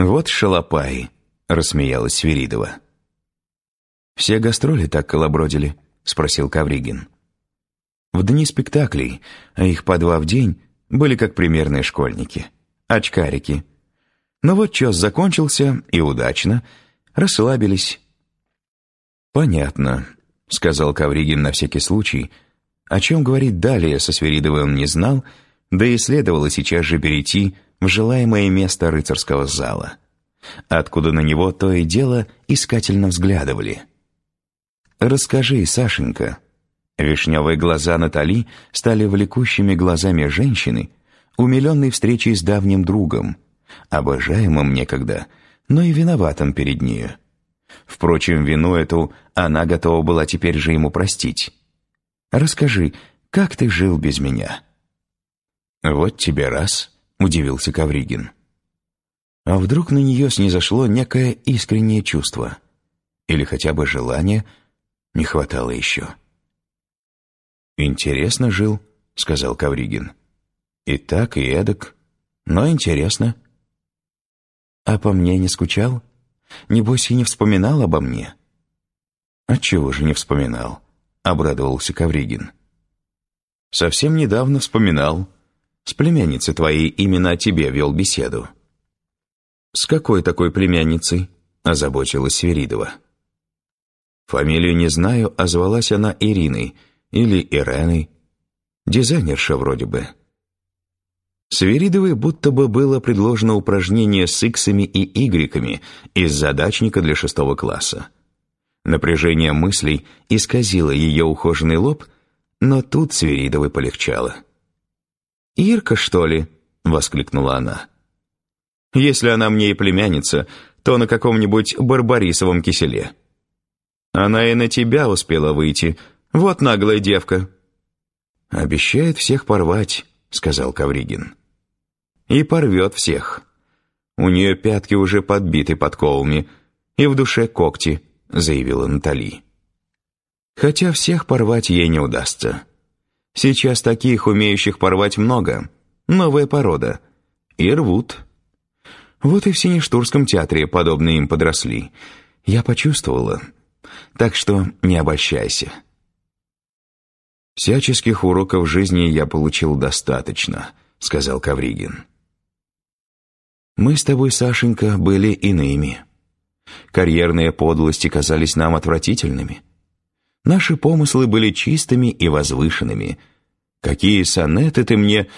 «Вот шалопай», — рассмеялась Свиридова. «Все гастроли так колобродили?» — спросил Кавригин. В дни спектаклей, а их по два в день, были как примерные школьники, очкарики. Но вот час закончился, и удачно, расслабились. «Понятно», — сказал Кавригин на всякий случай. О чем говорить далее со Сверидовой он не знал, да и следовало сейчас же перейти в желаемое место рыцарского зала, откуда на него то и дело искательно взглядывали. «Расскажи, Сашенька». Вишневые глаза Натали стали влекущими глазами женщины, умиленной встречей с давним другом, обожаемым некогда, но и виноватым перед нею. Впрочем, вину эту она готова была теперь же ему простить. «Расскажи, как ты жил без меня?» «Вот тебе раз», — удивился Кавригин. А вдруг на нее снизошло некое искреннее чувство? Или хотя бы желание? Не хватало еще. «Интересно жил», — сказал Кавригин. «И так, и эдак. Но интересно». «А по мне не скучал? Небось, и не вспоминал обо мне?» «Отчего же не вспоминал?» — обрадовался Кавригин. «Совсем недавно вспоминал. С племянницей твоей именно о тебе вел беседу». «С какой такой племянницей?» — озаботилась Сверидова. «Фамилию не знаю, а звалась она Ириной или Иреной. Дизайнерша вроде бы». Сверидовой будто бы было предложено упражнение с иксами и игреками из задачника для шестого класса. Напряжение мыслей исказило ее ухоженный лоб, но тут Сверидовой полегчало. «Ирка, что ли?» — воскликнула она. «Если она мне и племянница, то на каком-нибудь барбарисовом киселе. Она и на тебя успела выйти, вот наглая девка». «Обещает всех порвать», — сказал Кавригин и порвет всех. У нее пятки уже подбиты подковами, и в душе когти, заявила Натали. Хотя всех порвать ей не удастся. Сейчас таких, умеющих порвать, много. Новая порода. И рвут. Вот и в Синештурском театре подобные им подросли. Я почувствовала. Так что не обольщайся. «Всяческих уроков жизни я получил достаточно», — сказал Кавригин. Мы с тобой, Сашенька, были иными. Карьерные подлости казались нам отвратительными. Наши помыслы были чистыми и возвышенными. Какие сонеты ты мне...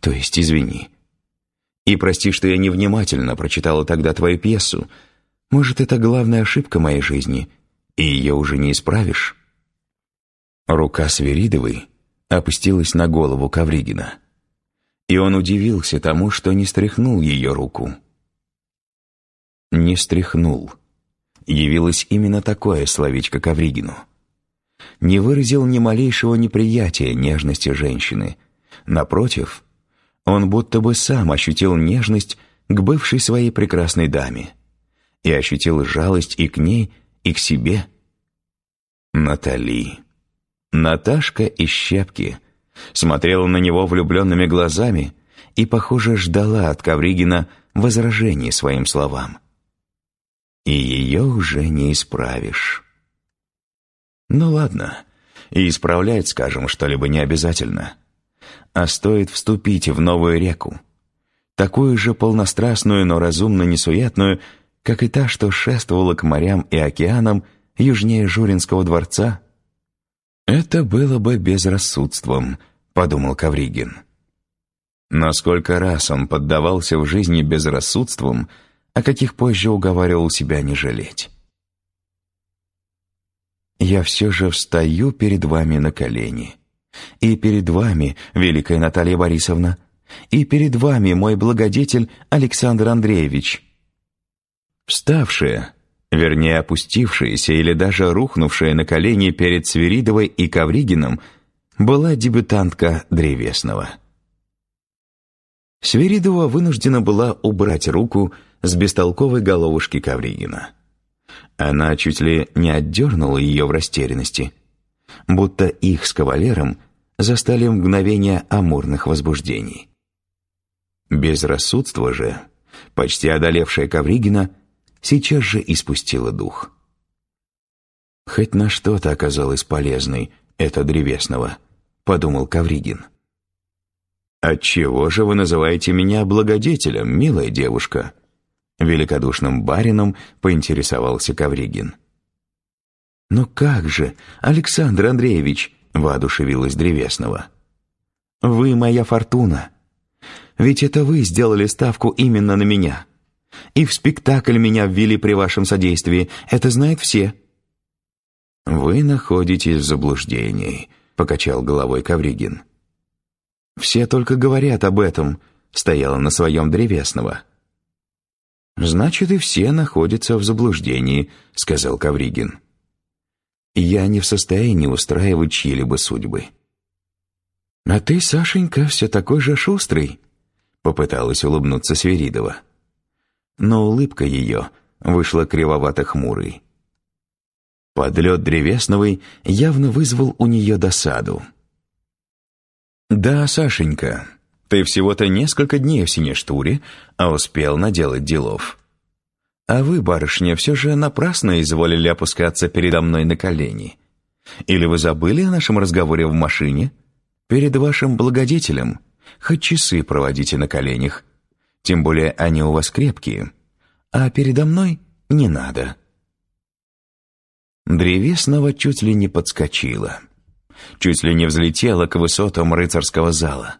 То есть, извини. И прости, что я невнимательно прочитала тогда твою пьесу. Может, это главная ошибка моей жизни, и ее уже не исправишь. Рука Сверидовой опустилась на голову Кавригина и он удивился тому, что не стряхнул ее руку. «Не стряхнул» явилось именно такое словечко Ковригину. Не выразил ни малейшего неприятия нежности женщины. Напротив, он будто бы сам ощутил нежность к бывшей своей прекрасной даме и ощутил жалость и к ней, и к себе. Натали. Наташка из щепки — смотрела на него влюбленными глазами и, похоже, ждала от Ковригина возражений своим словам. И ее уже не исправишь. Ну ладно, и исправлять, скажем, что-либо не обязательно. А стоит вступить в новую реку, такую же полнострастную, но разумно несуетную, как и та, что шествовала к морям и океанам южнее Журинского дворца. Это было бы безрассудством, подумал Кавригин. Но сколько раз он поддавался в жизни безрассудством, о каких позже уговаривал себя не жалеть. «Я все же встаю перед вами на колени. И перед вами, великая Наталья Борисовна, и перед вами, мой благодетель Александр Андреевич». Вставшая, вернее опустившаяся или даже рухнувшая на колени перед Свиридовой и Ковригиным – была дебютантка Древесного. Свиридова вынуждена была убрать руку с бестолковой головушки Ковригина. Она чуть ли не отдернула ее в растерянности, будто их с кавалером застали мгновение амурных возбуждений. Безрассудство же почти одолевшая Ковригина, сейчас же испустила дух. «Хоть на что-то оказалось полезной, это древесного», — подумал Ковригин. «Отчего же вы называете меня благодетелем, милая девушка?» Великодушным барином поинтересовался Ковригин. «Ну как же, Александр Андреевич!» — воодушевилась Древесного. «Вы моя фортуна. Ведь это вы сделали ставку именно на меня. И в спектакль меня ввели при вашем содействии. Это знают все». «Вы находитесь в заблуждении», — покачал головой Ковригин. «Все только говорят об этом», — стояла на своем Древесного. «Значит, и все находятся в заблуждении», — сказал Ковригин. «Я не в состоянии устраивать чьи-либо судьбы». «А ты, Сашенька, все такой же шустрый», — попыталась улыбнуться Сверидова. Но улыбка ее вышла кривовато-хмурой. Подлет Древесновой явно вызвал у нее досаду. «Да, Сашенька, ты всего-то несколько дней в Синештуре, а успел наделать делов. А вы, барышня, все же напрасно изволили опускаться передо мной на колени. Или вы забыли о нашем разговоре в машине? Перед вашим благодетелем хоть часы проводите на коленях, тем более они у вас крепкие, а передо мной не надо». Древесного чуть ли не подскочила, чуть ли не взлетела к высотам рыцарского зала.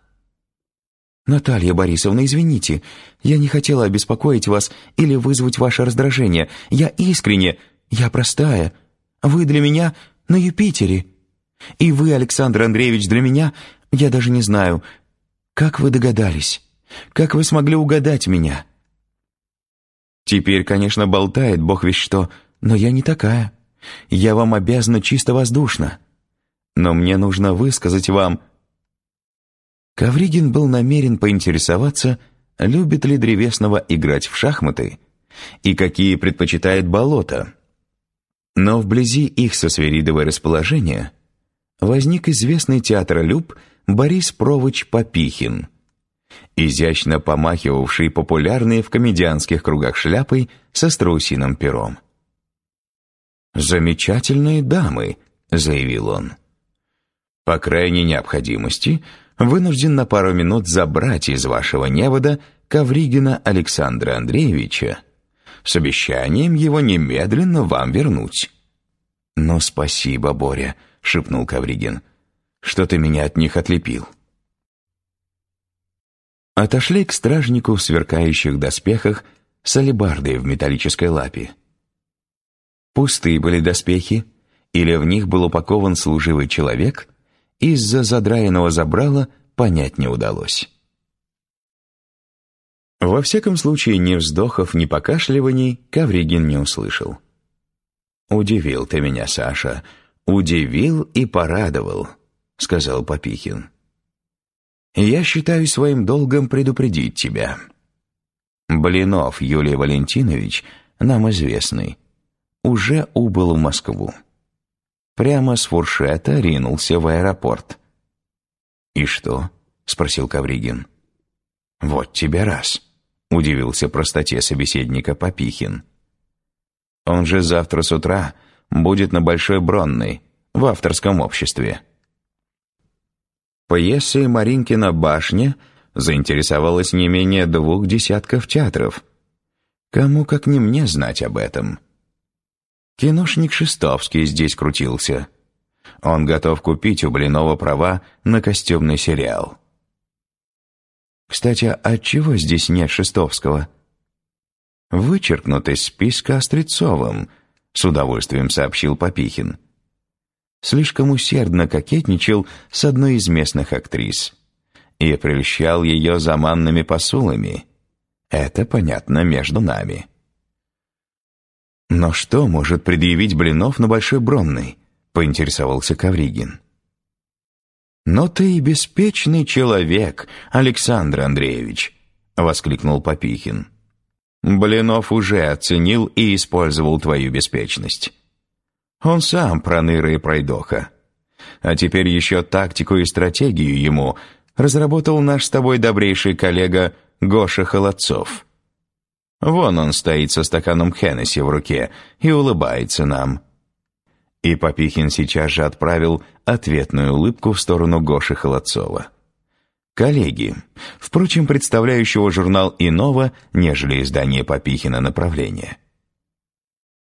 «Наталья Борисовна, извините, я не хотела обеспокоить вас или вызвать ваше раздражение. Я искренне, я простая. Вы для меня на Юпитере. И вы, Александр Андреевич, для меня, я даже не знаю. Как вы догадались? Как вы смогли угадать меня?» Теперь, конечно, болтает бог весь что, но я не такая. Я вам обязана чисто воздушно. Но мне нужно высказать вам, Ковригин был намерен поинтересоваться, любит ли Древесного играть в шахматы и какие предпочитает болота. Но вблизи их со Сверидовой расположения возник известный театролюб Борис Провыч Попихин, изящно помахивавший популярные в комедианских кругах шляпой со страусиным пером. «Замечательные дамы», — заявил он. «По крайней необходимости — вынужден на пару минут забрать из вашего невода Ковригина Александра Андреевича с обещанием его немедленно вам вернуть». «Ну, спасибо, Боря», — шепнул Ковригин, — «что ты меня от них отлепил». Отошли к стражнику в сверкающих доспехах с алебардой в металлической лапе. Пустые были доспехи, или в них был упакован служивый человек — из-за задраенного забрала понять не удалось. Во всяком случае, ни вздохов, ни покашливаний Кавригин не услышал. «Удивил ты меня, Саша, удивил и порадовал», — сказал Попихин. «Я считаю своим долгом предупредить тебя. Блинов Юлий Валентинович, нам известный, уже убыл в Москву прямо с фуршета ринулся в аэропорт. «И что?» — спросил Кавригин. «Вот тебе раз», — удивился простоте собеседника Попихин. «Он же завтра с утра будет на Большой Бронной, в авторском обществе». Пьесой «Маринкина башня» заинтересовалось не менее двух десятков театров. Кому как не мне знать об этом. Киношник Шестовский здесь крутился. Он готов купить у Блинова права на костюмный сериал. Кстати, а чего здесь нет Шестовского? Вычеркнут из списка Острецовым, с удовольствием сообщил Попихин. Слишком усердно кокетничал с одной из местных актрис и прельщал ее заманными посулами. Это понятно между нами. «Но что может предъявить Блинов на Большой Бронной?» — поинтересовался Кавригин. «Но ты и беспечный человек, Александр Андреевич», — воскликнул Попихин. «Блинов уже оценил и использовал твою беспечность. Он сам проныра и пройдоха. А теперь еще тактику и стратегию ему разработал наш с тобой добрейший коллега Гоша Холодцов. Вон он стоит со стаканом Хеннесси в руке и улыбается нам». И Попихин сейчас же отправил ответную улыбку в сторону Гоши Холодцова. Коллеги, впрочем, представляющего журнал иного, нежели издание Попихина направления.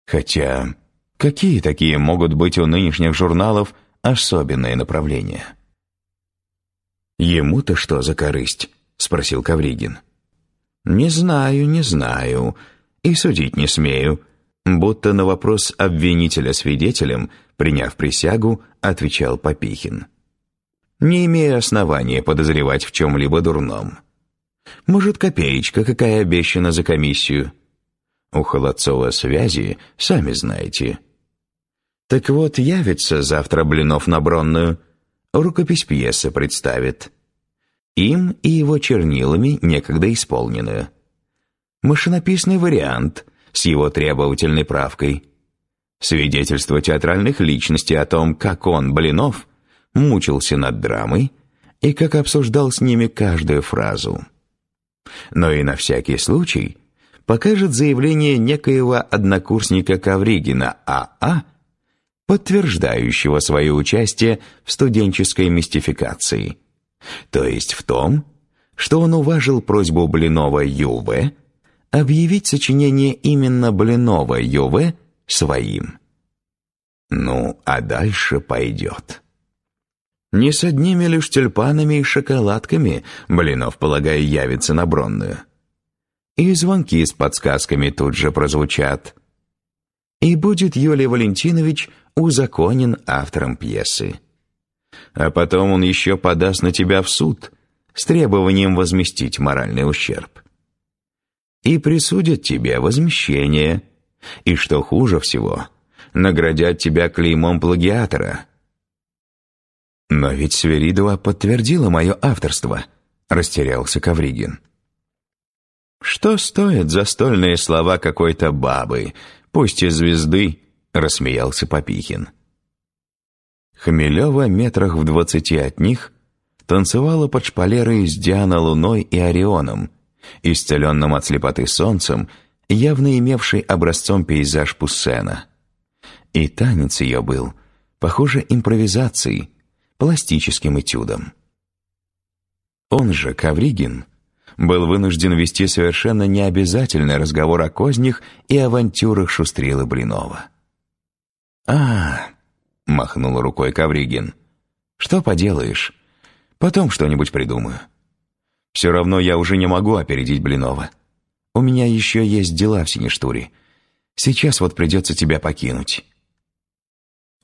Хотя, какие такие могут быть у нынешних журналов особенные направления? «Ему-то что за корысть?» — спросил Кавригин. «Не знаю, не знаю, и судить не смею», будто на вопрос обвинителя свидетелем, приняв присягу, отвечал Попихин. «Не имея основания подозревать в чем-либо дурном. Может, копеечка какая обещана за комиссию? У Холодцова связи, сами знаете. Так вот, явится завтра Блинов на Бронную, рукопись пьесы представит» им и его чернилами некогда исполненную. Машинописный вариант с его требовательной правкой. Свидетельство театральных личностей о том, как он, Блинов, мучился над драмой и как обсуждал с ними каждую фразу. Но и на всякий случай покажет заявление некоего однокурсника Ковригина А.А., а, подтверждающего свое участие в студенческой мистификации – то есть в том, что он уважил просьбу Блинова Ю.В. объявить сочинение именно Блинова Ю.В. своим. Ну, а дальше пойдет. Не с одними лишь тюльпанами и шоколадками Блинов, полагаю, явится на Бронную. И звонки с подсказками тут же прозвучат. И будет Юлий Валентинович узаконен автором пьесы а потом он еще подаст на тебя в суд с требованием возместить моральный ущерб. И присудят тебе возмещение, и, что хуже всего, наградят тебя клеймом плагиатора. «Но ведь Сверидова подтвердила мое авторство», — растерялся Кавригин. «Что стоят застольные слова какой-то бабы, пусть и звезды?» — рассмеялся Попихин. Хмелева метрах в двадцати от них танцевала под шпалерой с Диана Луной и Орионом, исцеленным от слепоты солнцем, явно имевший образцом пейзаж Пуссена. И танец ее был, похоже, импровизацией, пластическим этюдом. Он же, Кавригин, был вынужден вести совершенно необязательный разговор о кознях и авантюрах Шустрилы Блинова. «А, — махнул рукой Кавригин. «Что поделаешь? Потом что-нибудь придумаю. Все равно я уже не могу опередить Блинова. У меня еще есть дела в Синештуре. Сейчас вот придется тебя покинуть».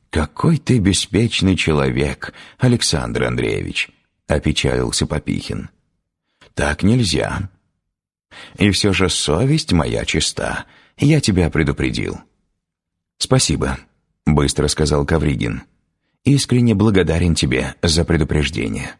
«Какой ты беспечный человек, Александр Андреевич!» — опечалился Попихин. «Так нельзя. И все же совесть моя чиста. Я тебя предупредил». «Спасибо», — быстро сказал Кавригин. «Искренне благодарен тебе за предупреждение».